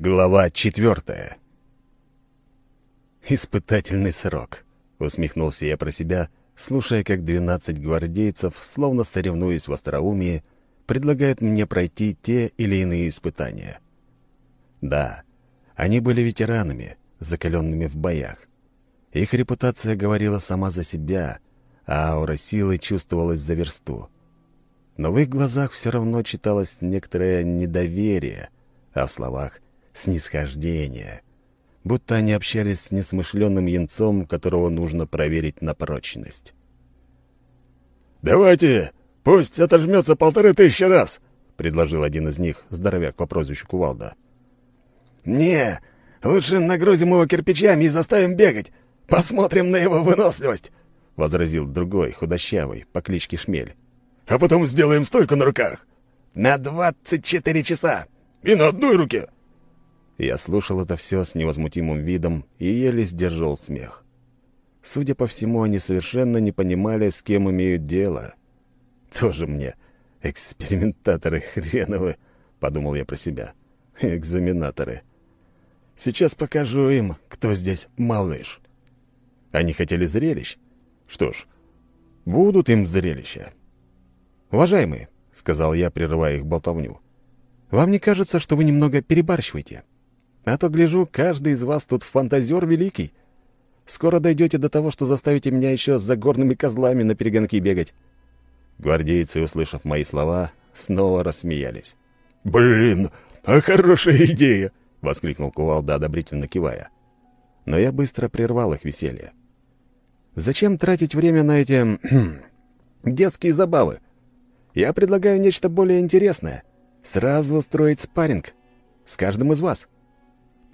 Глава четвертая. «Испытательный срок», — усмехнулся я про себя, слушая, как двенадцать гвардейцев, словно соревнуясь в остроумии, предлагают мне пройти те или иные испытания. Да, они были ветеранами, закаленными в боях. Их репутация говорила сама за себя, а аура силы чувствовалась за версту. Но в их глазах все равно читалось некоторое недоверие, а в словах снисхождение, будто они общались с несмышленным янцом, которого нужно проверить на прочность. «Давайте, пусть отожмется полторы тысячи раз!» — предложил один из них, здоровяк по прозвищу Кувалда. «Не, лучше нагрузим его кирпичами и заставим бегать. Посмотрим на его выносливость!» — возразил другой, худощавый, по кличке Шмель. «А потом сделаем стойку на руках!» «На двадцать четыре часа!» «И на одной руке!» Я слушал это все с невозмутимым видом и еле сдерживал смех. Судя по всему, они совершенно не понимали, с кем имеют дело. Тоже мне экспериментаторы хреновы, подумал я про себя. Экзаменаторы. Сейчас покажу им, кто здесь малыш. Они хотели зрелищ? Что ж, будут им зрелища. «Уважаемые», — сказал я, прерывая их болтовню, — «вам не кажется, что вы немного перебарщиваете?» А то, гляжу, каждый из вас тут фантазер великий. Скоро дойдете до того, что заставите меня еще с загорными козлами на перегонки бегать». Гвардейцы, услышав мои слова, снова рассмеялись. «Блин, а хорошая идея!» — воскликнул Кувалда, одобрительно кивая. Но я быстро прервал их веселье. «Зачем тратить время на эти... детские забавы? Я предлагаю нечто более интересное. Сразу устроить спарринг. С каждым из вас.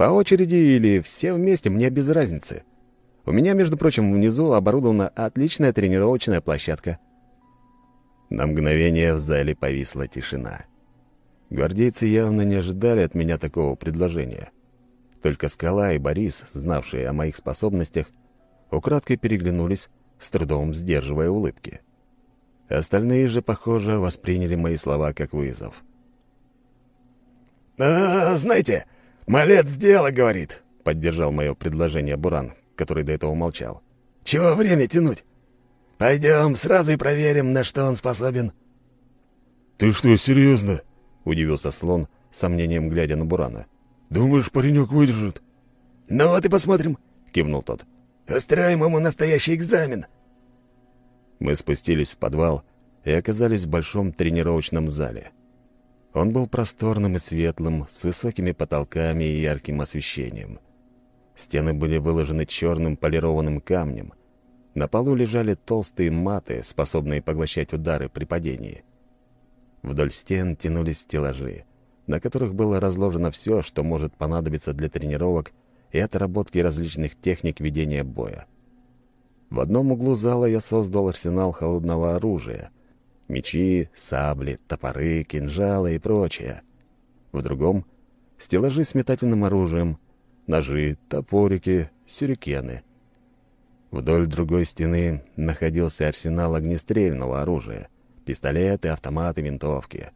По очереди или все вместе, мне без разницы. У меня, между прочим, внизу оборудована отличная тренировочная площадка. На мгновение в зале повисла тишина. Гвардейцы явно не ожидали от меня такого предложения. Только Скала и Борис, знавшие о моих способностях, украдкой переглянулись, с трудом сдерживая улыбки. Остальные же, похоже, восприняли мои слова как вызов. «А, знаете, «Малец дело, — говорит», — поддержал мое предложение Буран, который до этого молчал. «Чего время тянуть? Пойдем сразу и проверим, на что он способен». «Ты что, серьезно?» — удивился слон, сомнением глядя на Бурана. «Думаешь, паренек выдержит?» «Ну вот и посмотрим», — кивнул тот. «Устроим ему настоящий экзамен». Мы спустились в подвал и оказались в большом тренировочном зале. Он был просторным и светлым, с высокими потолками и ярким освещением. Стены были выложены черным полированным камнем. На полу лежали толстые маты, способные поглощать удары при падении. Вдоль стен тянулись стеллажи, на которых было разложено все, что может понадобиться для тренировок и отработки различных техник ведения боя. В одном углу зала я создал арсенал холодного оружия — Мечи, сабли, топоры, кинжалы и прочее. В другом — стеллажи с метательным оружием, ножи, топорики, сюрикены. Вдоль другой стены находился арсенал огнестрельного оружия, пистолеты, автоматы, винтовки.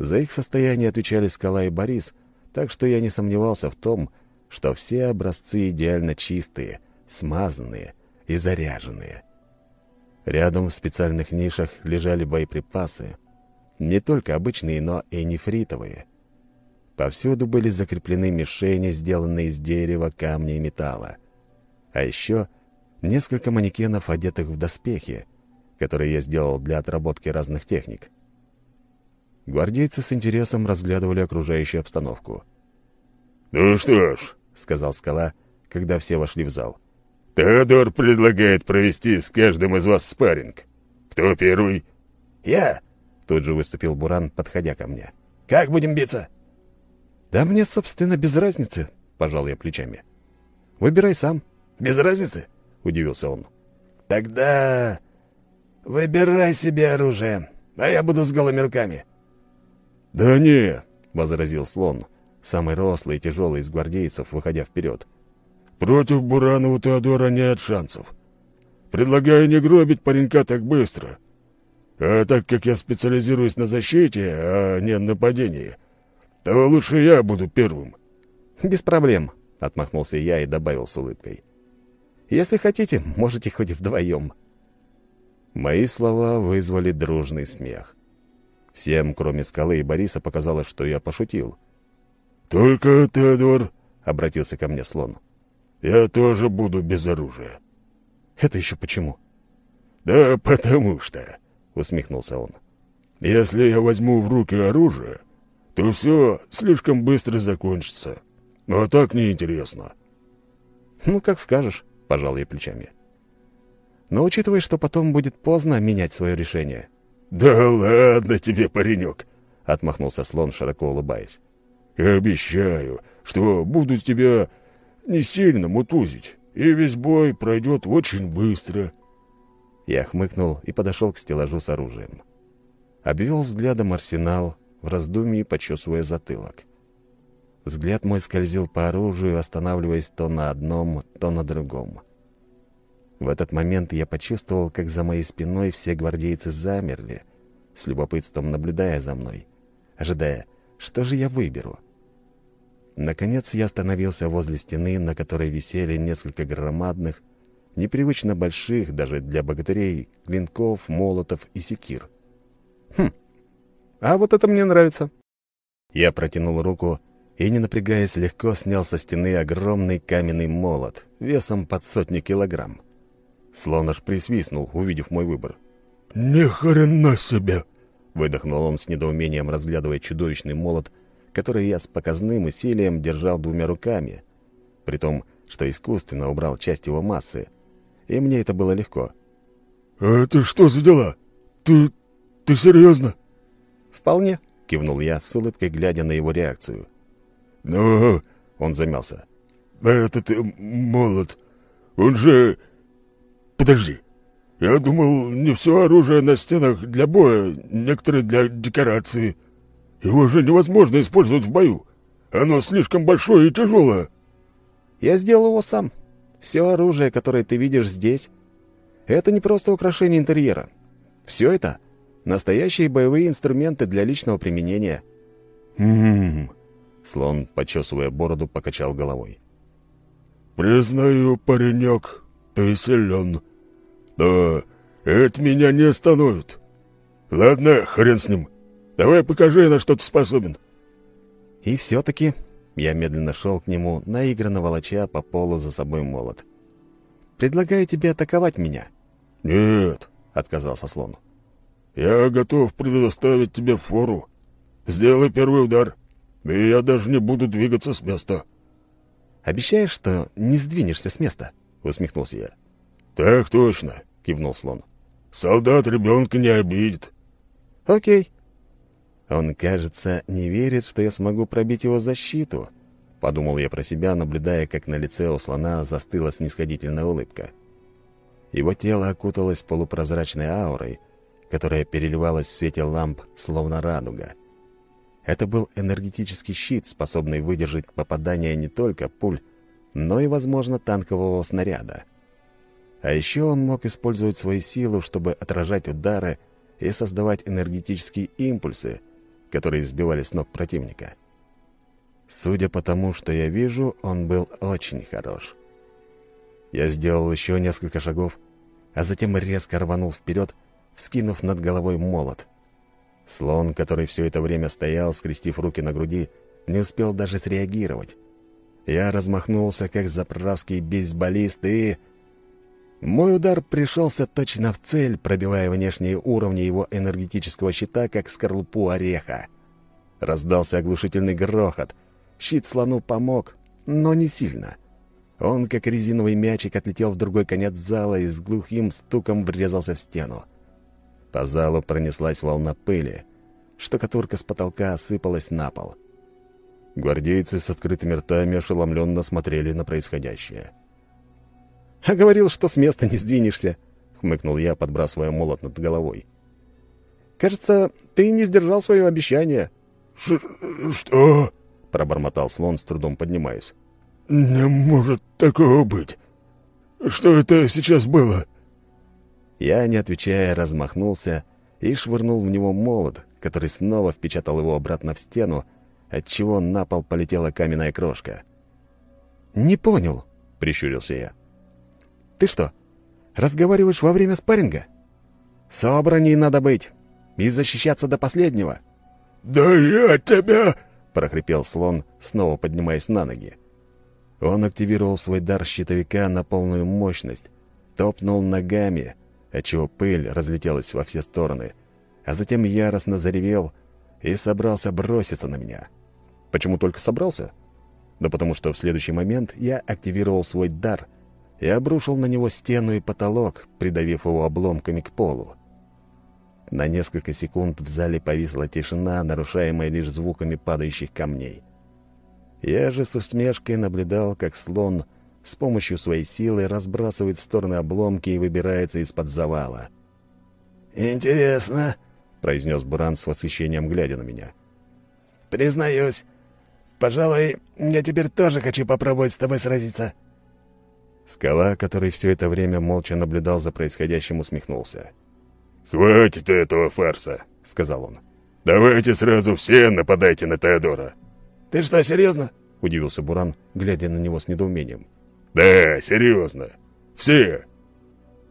За их состояние отвечали Скала и Борис, так что я не сомневался в том, что все образцы идеально чистые, смазанные и заряженные. Рядом в специальных нишах лежали боеприпасы, не только обычные, но и нефритовые. Повсюду были закреплены мишени, сделанные из дерева, камня и металла. А еще несколько манекенов, одетых в доспехи, которые я сделал для отработки разных техник. Гвардейцы с интересом разглядывали окружающую обстановку. «Ну что ж», — сказал Скала, когда все вошли в зал, — Теодор предлагает провести с каждым из вас спарринг. Кто первый? Я. Тут же выступил Буран, подходя ко мне. Как будем биться? Да мне, собственно, без разницы, пожал я плечами. Выбирай сам. Без разницы? Удивился он. Тогда выбирай себе оружие, а я буду с голыми руками. Да не, возразил слон, самый рослый и тяжелый из гвардейцев, выходя вперед. Против Буранова Теодора нет шансов. Предлагаю не гробить паренька так быстро. А так как я специализируюсь на защите, а не на нападении, то лучше я буду первым. «Без проблем», — отмахнулся я и добавил с улыбкой. «Если хотите, можете хоть вдвоем». Мои слова вызвали дружный смех. Всем, кроме Скалы и Бориса, показалось, что я пошутил. «Только, Теодор», — обратился ко мне слон, — «я тоже буду без оружия». «Это еще почему?» «Да потому что», — усмехнулся он, — «если я возьму в руки оружие, то все слишком быстро закончится. А так неинтересно». «Ну, как скажешь», — пожал я плечами. «Но учитывая, что потом будет поздно менять свое решение». «Да ладно тебе, паренек», — отмахнулся слон, широко улыбаясь. «Я обещаю, что буду тебя не сильно мутузить, и весь бой пройдет очень быстро». Я хмыкнул и подошел к стеллажу с оружием. Обвел взглядом арсенал, в раздумье почесывая затылок. Взгляд мой скользил по оружию, останавливаясь то на одном, то на другом. В этот момент я почувствовал, как за моей спиной все гвардейцы замерли, с любопытством наблюдая за мной, ожидая, что же я выберу. Наконец я остановился возле стены, на которой висели несколько громадных, непривычно больших даже для богатырей, клинков, молотов и секир. Хм, а вот это мне нравится. Я протянул руку и, не напрягаясь, легко снял со стены огромный каменный молот, весом под сотни килограмм. Слон аж присвистнул, увидев мой выбор. «Ни хрена себе!» — выдохнул он с недоумением, разглядывая чудовищный молот, который я с показным усилием держал двумя руками, при том, что искусственно убрал часть его массы, и мне это было легко. «Это что за дела? Ты... ты серьезно?» «Вполне», — кивнул я, с улыбкой глядя на его реакцию. «Ну...» — он замялся. «Этот э, молот, он же... Подожди. Я думал, не все оружие на стенах для боя, некоторые для декорации. Его же невозможно использовать в бою. Оно слишком большое и тяжелое». «Я сделал его сам. Все оружие, которое ты видишь здесь, это не просто украшение интерьера. Все это — настоящие боевые инструменты для личного применения». «Хм...» Слон, почесывая бороду, покачал головой. «Признаю, паренек, ты силен. Да, это меня не остановит. Ладно, хрен с ним. Давай покажи, на что ты способен». И все-таки я медленно шел к нему, наигранно волоча по полу за собой молот. «Предлагаю тебе атаковать меня». «Нет», — отказался слон. «Я готов предоставить тебе фору. Сделай первый удар, и я даже не буду двигаться с места». «Обещаешь, что не сдвинешься с места?» — усмехнулся я. «Так точно», — кивнул слон. «Солдат ребенка не обидит». «Окей». «Он, кажется, не верит, что я смогу пробить его защиту», — подумал я про себя, наблюдая, как на лице у слона застыла снисходительная улыбка. Его тело окуталось полупрозрачной аурой, которая переливалась в свете ламп, словно радуга. Это был энергетический щит, способный выдержать попадание не только пуль, но и, возможно, танкового снаряда. А еще он мог использовать свою силу, чтобы отражать удары и создавать энергетические импульсы, которые сбивали с ног противника. Судя по тому, что я вижу, он был очень хорош. Я сделал еще несколько шагов, а затем резко рванул вперед, скинув над головой молот. Слон, который все это время стоял, скрестив руки на груди, не успел даже среагировать. Я размахнулся, как заправский бейсболист, и... Мой удар пришелся точно в цель, пробивая внешние уровни его энергетического щита, как скорлупу ореха. Раздался оглушительный грохот. Щит слону помог, но не сильно. Он, как резиновый мячик, отлетел в другой конец зала и с глухим стуком врезался в стену. По залу пронеслась волна пыли. Штукатурка с потолка осыпалась на пол. Гвардейцы с открытыми ртами ошеломленно смотрели на происходящее. «А говорил, что с места не сдвинешься», — хмыкнул я, подбрасывая молот над головой. «Кажется, ты не сдержал свое обещание». Ш «Что?» — пробормотал слон, с трудом поднимаясь. «Не может такого быть. Что это сейчас было?» Я, не отвечая, размахнулся и швырнул в него молот, который снова впечатал его обратно в стену, отчего на пол полетела каменная крошка. «Не понял», — прищурился я. «Ты что, разговариваешь во время спарринга? Собранней надо быть и защищаться до последнего». «Да я тебя!» — прохрипел слон, снова поднимаясь на ноги. Он активировал свой дар щитовика на полную мощность, топнул ногами, отчего пыль разлетелась во все стороны, а затем яростно заревел и собрался броситься на меня. Почему только собрался? Да потому что в следующий момент я активировал свой дар и обрушил на него стену и потолок, придавив его обломками к полу. На несколько секунд в зале повисла тишина, нарушаемая лишь звуками падающих камней. Я же с усмешкой наблюдал, как слон с помощью своей силы разбрасывает в стороны обломки и выбирается из-под завала. «Интересно», — произнес Буран с восхищением, глядя на меня. «Признаюсь, пожалуй, я теперь тоже хочу попробовать с тобой сразиться». Скала, который все это время молча наблюдал за происходящим, усмехнулся. «Хватит этого фарса», — сказал он. «Давайте сразу все нападайте на Теодора». «Ты что, серьезно?» — удивился Буран, глядя на него с недоумением. «Да, серьезно. Все!»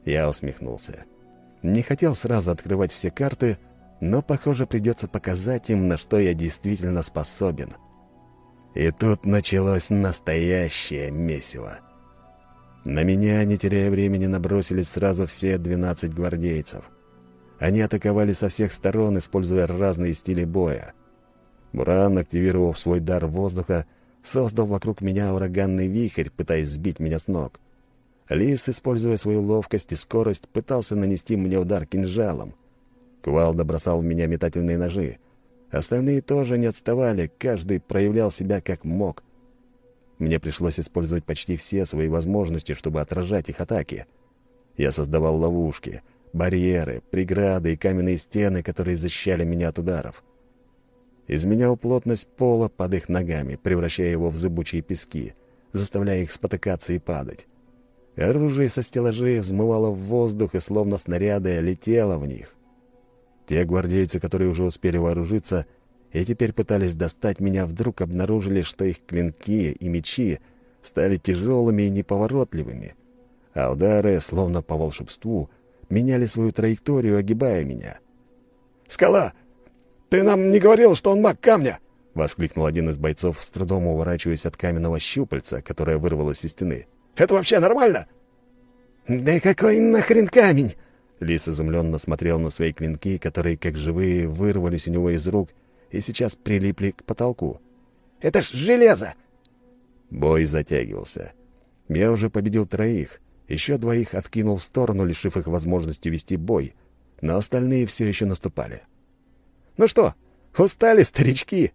Я усмехнулся. Не хотел сразу открывать все карты, но, похоже, придется показать им, на что я действительно способен. И тут началось настоящее месиво. На меня, не теряя времени, набросились сразу все двенадцать гвардейцев. Они атаковали со всех сторон, используя разные стили боя. Буран, активировав свой дар воздуха, создал вокруг меня ураганный вихрь, пытаясь сбить меня с ног. Лис, используя свою ловкость и скорость, пытался нанести мне удар кинжалом. Кувалда бросал в меня метательные ножи. Остальные тоже не отставали, каждый проявлял себя как мог. Мне пришлось использовать почти все свои возможности, чтобы отражать их атаки. Я создавал ловушки — барьеры, преграды и каменные стены, которые защищали меня от ударов. Изменял плотность пола под их ногами, превращая его в зыбучие пески, заставляя их спотыкаться и падать. Оружие со стеллажей взмывало в воздух и, словно снаряды, летело в них. Те гвардейцы, которые уже успели вооружиться и теперь пытались достать меня, вдруг обнаружили, что их клинки и мечи стали тяжелыми и неповоротливыми, а удары, словно по волшебству, меняли свою траекторию, огибая меня. «Скала! Ты нам не говорил, что он маг камня!» — воскликнул один из бойцов, с трудом уворачиваясь от каменного щупальца, которое вырвалось из стены. «Это вообще нормально?» «Да какой нахрен камень?» Лис изумленно смотрел на свои клинки, которые, как живые, вырвались у него из рук и сейчас прилипли к потолку. «Это ж железо!» Бой затягивался. Я уже победил троих, еще двоих откинул в сторону, лишив их возможности вести бой, но остальные все еще наступали. «Ну что, устали, старички?»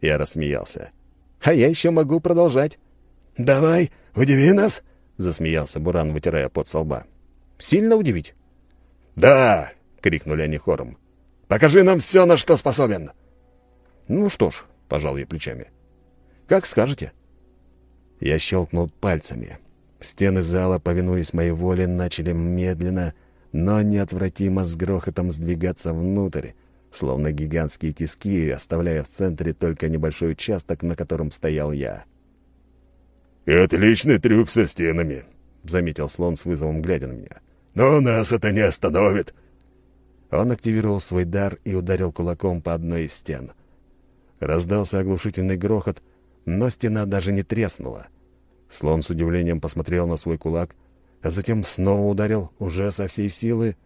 Я рассмеялся. «А я еще могу продолжать». «Давай, удиви нас!» — засмеялся Буран, вытирая пот со лба. «Сильно удивить?» «Да!» — крикнули они хором. «Покажи нам все, на что способен!» «Ну что ж», — пожал я плечами. «Как скажете». Я щелкнул пальцами. Стены зала, повинуясь моей воле, начали медленно, но неотвратимо с грохотом сдвигаться внутрь, словно гигантские тиски, оставляя в центре только небольшой участок, на котором стоял я. «Отличный трюк со стенами», — заметил слон с вызовом, глядя на меня. «Но нас это не остановит». Он активировал свой дар и ударил кулаком по одной из стен. Раздался оглушительный грохот, но стена даже не треснула. Слон с удивлением посмотрел на свой кулак, а затем снова ударил, уже со всей силы,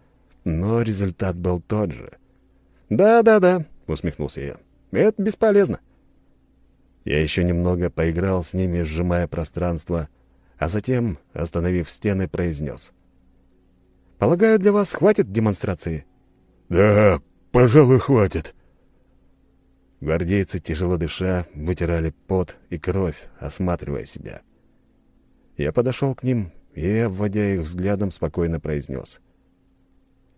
но результат был тот же. «Да-да-да», — усмехнулся я, — «это бесполезно». Я еще немного поиграл с ними, сжимая пространство, а затем, остановив стены, произнес. «Полагаю, для вас хватит демонстрации?» «Да, пожалуй, хватит». Гвардейцы, тяжело дыша, вытирали пот и кровь, осматривая себя. Я подошел к ним и, обводя их взглядом, спокойно произнес.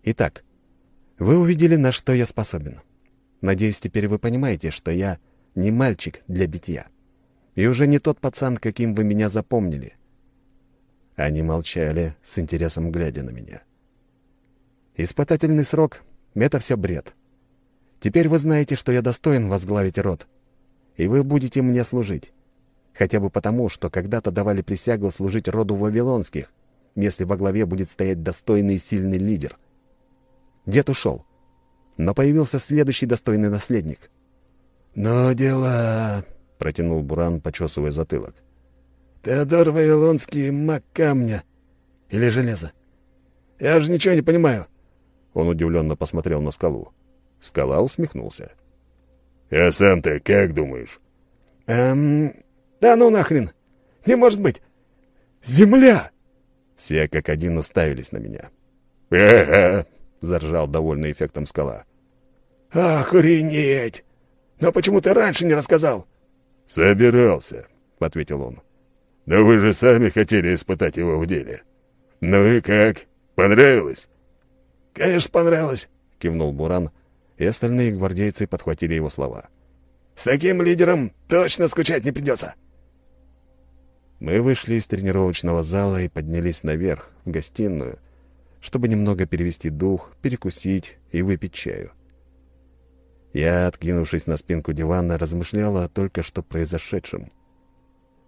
«Итак, вы увидели, на что я способен. Надеюсь, теперь вы понимаете, что я не мальчик для битья. И уже не тот пацан, каким вы меня запомнили». Они молчали, с интересом глядя на меня. «Испытательный срок — это все бред. Теперь вы знаете, что я достоин возглавить род. и вы будете мне служить. Хотя бы потому, что когда-то давали присягу служить роду Вавилонских, если во главе будет стоять достойный и сильный лидер. Дед ушел, но появился следующий достойный наследник. «Ну, дела...» — протянул Буран, почесывая затылок. «Теодор Вавилонский маг камня. Или железа. Я же ничего не понимаю». Он удивленно посмотрел на скалу. Скала усмехнулся. «А сам ты как думаешь?» «Эм... Да ну нахрен! Не может быть! Земля!» Все как один уставились на меня. «Ага!» — заржал довольный эффектом скала. «Охренеть! Но почему ты раньше не рассказал?» «Собирался», — ответил он. «Но вы же сами хотели испытать его в деле. Ну и как? Понравилось?» «Конечно, понравилось», — кивнул Буран, и остальные гвардейцы подхватили его слова. «С таким лидером точно скучать не придется». Мы вышли из тренировочного зала и поднялись наверх, в гостиную, чтобы немного перевести дух, перекусить и выпить чаю. Я, откинувшись на спинку дивана, размышляла о только что произошедшем.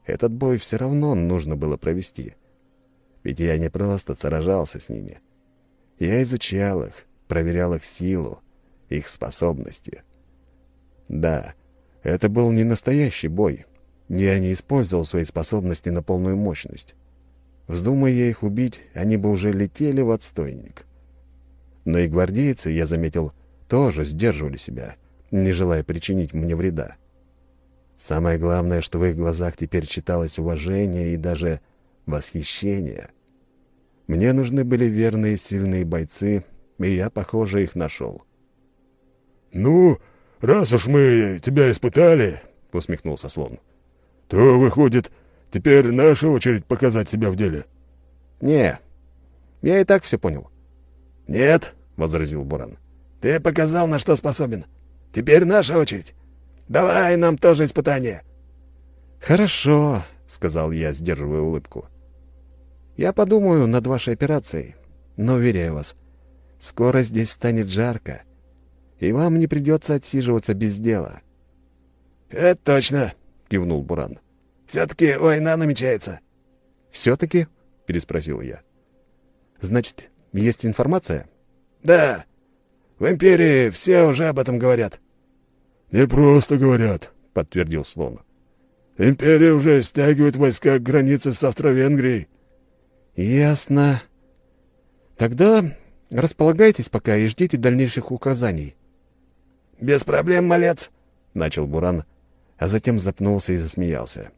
Этот бой все равно нужно было провести. Ведь я не просто сражался с ними. Я изучал их, проверял их силу, их способности. Да, это был не настоящий бой, я не использовал свои способности на полную мощность. Вздумая я их убить, они бы уже летели в отстойник. Но и гвардейцы, я заметил, тоже сдерживали себя, не желая причинить мне вреда. Самое главное, что в их глазах теперь читалось уважение и даже восхищение. Мне нужны были верные сильные бойцы, и я, похоже, их нашел. «Ну, раз уж мы тебя испытали», — усмехнулся слон, то, выходит, теперь наша очередь показать себя в деле. Не, я и так все понял. Нет, возразил Буран. Ты показал, на что способен. Теперь наша очередь. Давай нам тоже испытание. Хорошо, сказал я, сдерживая улыбку. Я подумаю над вашей операцией, но уверяю вас, скоро здесь станет жарко, и вам не придется отсиживаться без дела. Это точно, кивнул Буран. «Все-таки война намечается». «Все-таки?» — переспросил я. «Значит, есть информация?» «Да. В Империи все уже об этом говорят». «Не просто говорят», — подтвердил Слон. «Империя уже стягивает войска к границе с Австро-Венгрией». «Ясно. Тогда располагайтесь пока и ждите дальнейших указаний». «Без проблем, малец», — начал Буран, а затем запнулся и засмеялся.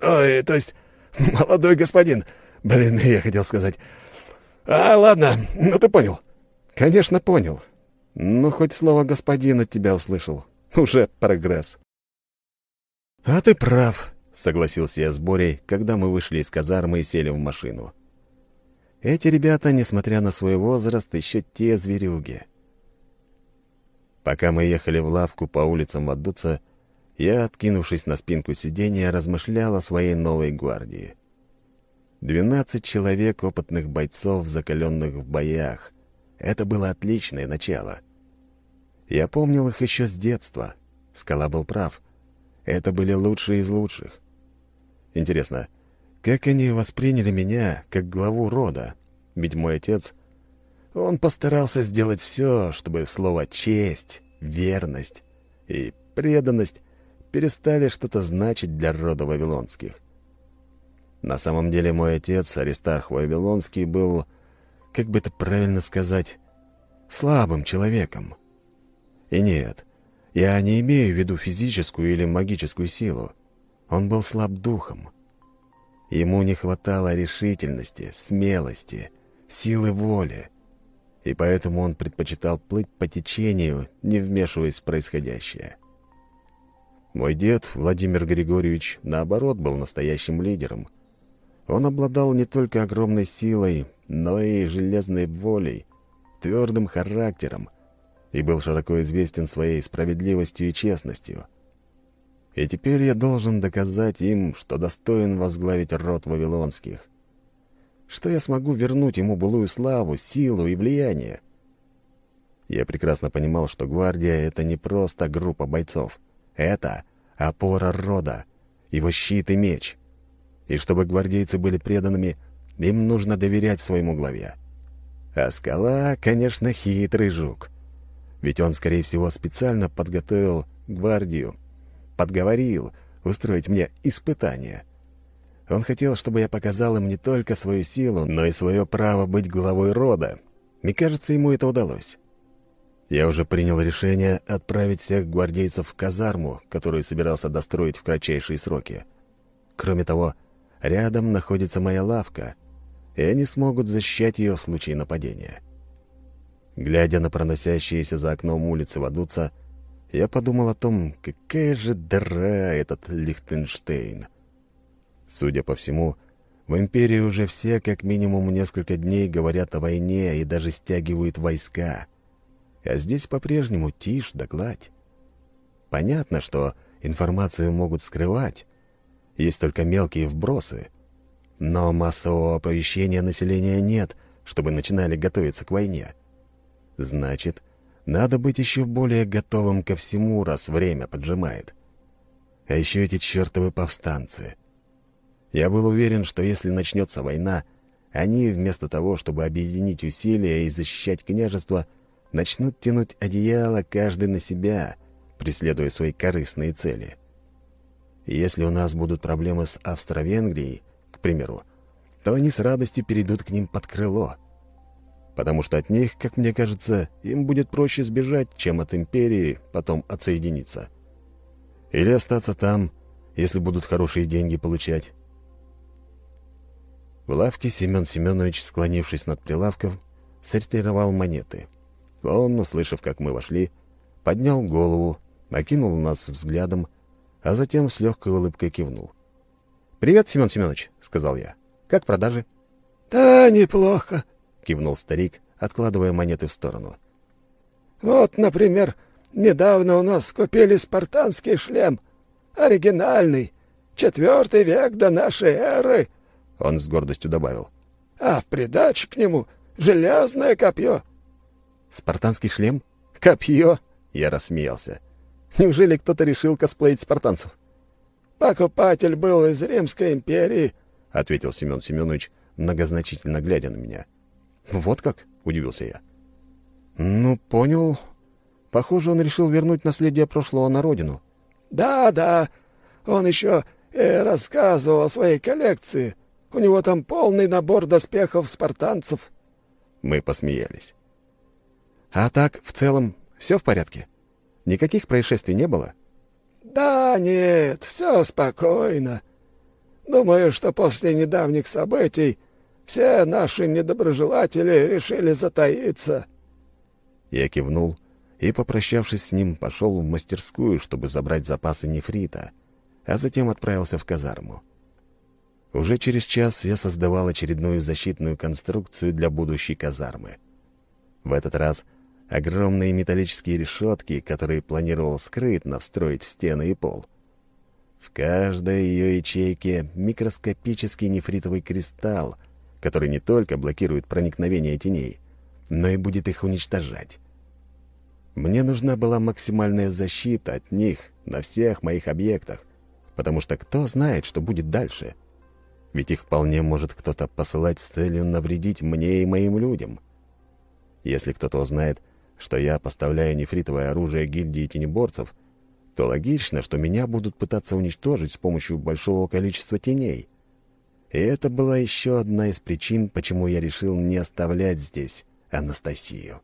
«Ой, то есть молодой господин. Блин, я хотел сказать. А, ладно, ну ты понял». «Конечно, понял. Ну, хоть слово «господин» от тебя услышал. Уже прогресс». «А ты прав», — согласился я с Борей, когда мы вышли из казармы и сели в машину. «Эти ребята, несмотря на свой возраст, еще те зверюги». Пока мы ехали в лавку по улицам Вадуца, я, откинувшись на спинку сиденья, размышлял о своей новой гвардии. Двенадцать человек опытных бойцов, закаленных в боях. Это было отличное начало. Я помнил их еще с детства. Скала был прав. Это были лучшие из лучших. Интересно, как они восприняли меня, как главу рода? Ведь мой отец... Он постарался сделать все, чтобы слово «честь», «верность» и «преданность» перестали что-то значить для рода Вавилонских. На самом деле мой отец, Аристарх Вавилонский, был, как бы это правильно сказать, слабым человеком. И нет, я не имею в виду физическую или магическую силу. Он был слаб духом. Ему не хватало решительности, смелости, силы воли, и поэтому он предпочитал плыть по течению, не вмешиваясь в происходящее. Мой дед, Владимир Григорьевич, наоборот, был настоящим лидером. Он обладал не только огромной силой, но и железной волей, твердым характером и был широко известен своей справедливостью и честностью. И теперь я должен доказать им, что достоин возглавить род Вавилонских, что я смогу вернуть ему былую славу, силу и влияние. Я прекрасно понимал, что гвардия — это не просто группа бойцов — это опора рода, его щит и меч. И чтобы гвардейцы были преданными, им нужно доверять своему главе. А скала, конечно, хитрый жук. Ведь он, скорее всего, специально подготовил гвардию, подговорил устроить мне испытание. Он хотел, чтобы я показал им не только свою силу, но и свое право быть главой рода. Мне кажется, ему это удалось. Я уже принял решение отправить всех гвардейцев в казарму, которую собирался достроить в кратчайшие сроки. Кроме того, рядом находится моя лавка, и они смогут защищать ее в случае нападения. Глядя на проносящиеся за окном улицы Вадуца, я подумал о том, какая же дыра этот Лихтенштейн. Судя по всему, в империи уже все как минимум несколько дней говорят о войне и даже стягивают войска — а здесь по-прежнему тишь да гладь. Понятно, что информацию могут скрывать, есть только мелкие вбросы, но массового оповещения населения нет, чтобы начинали готовиться к войне. Значит, надо быть еще более готовым ко всему, раз время поджимает. А еще эти чертовы повстанцы. Я был уверен, что если начнется война, они, вместо того, чтобы объединить усилия и защищать княжество, начнут тянуть одеяло каждый на себя, преследуя свои корыстные цели. Если у нас будут проблемы с Австро-Венгрией, к примеру, то они с радостью перейдут к ним под крыло. Потому что от них, как мне кажется, им будет проще сбежать, чем от империи потом отсоединиться. Или остаться там, если будут хорошие деньги получать. В лавке Семен Семенович, склонившись над прилавком, сортировал монеты — он, услышав, как мы вошли, поднял голову, окинул нас взглядом, а затем с легкой улыбкой кивнул. «Привет, Семен Семенович», — сказал я. «Как продажи?» «Да, неплохо», — кивнул старик, откладывая монеты в сторону. «Вот, например, недавно у нас купили спартанский шлем. Оригинальный, четвертый век до нашей эры», — он с гордостью добавил. «А в придачу к нему железное копье». «Спартанский шлем? Копье?» Я рассмеялся. «Неужели кто-то решил косплеить спартанцев?» «Покупатель был из Римской империи», — ответил Семен Семенович, многозначительно глядя на меня. «Вот как?» — удивился я. «Ну, понял. Похоже, он решил вернуть наследие прошлого на родину». «Да, да. Он еще э, рассказывал о своей коллекции. У него там полный набор доспехов спартанцев». Мы посмеялись. А так, в целом, все в порядке? Никаких происшествий не было? Да нет, все спокойно. Думаю, что после недавних событий все наши недоброжелатели решили затаиться. Я кивнул и, попрощавшись с ним, пошел в мастерскую, чтобы забрать запасы нефрита, а затем отправился в казарму. Уже через час я создавал очередную защитную конструкцию для будущей казармы. В этот раз — огромные металлические решетки, которые планировал скрытно встроить в стены и пол. В каждой ее ячейке микроскопический нефритовый кристалл, который не только блокирует проникновение теней, но и будет их уничтожать. Мне нужна была максимальная защита от них на всех моих объектах, потому что кто знает, что будет дальше. Ведь их вполне может кто-то посылать с целью навредить мне и моим людям. Если кто-то узнает, что я поставляю нефритовое оружие гильдии тенеборцев, то логично, что меня будут пытаться уничтожить с помощью большого количества теней. И это была еще одна из причин, почему я решил не оставлять здесь Анастасию.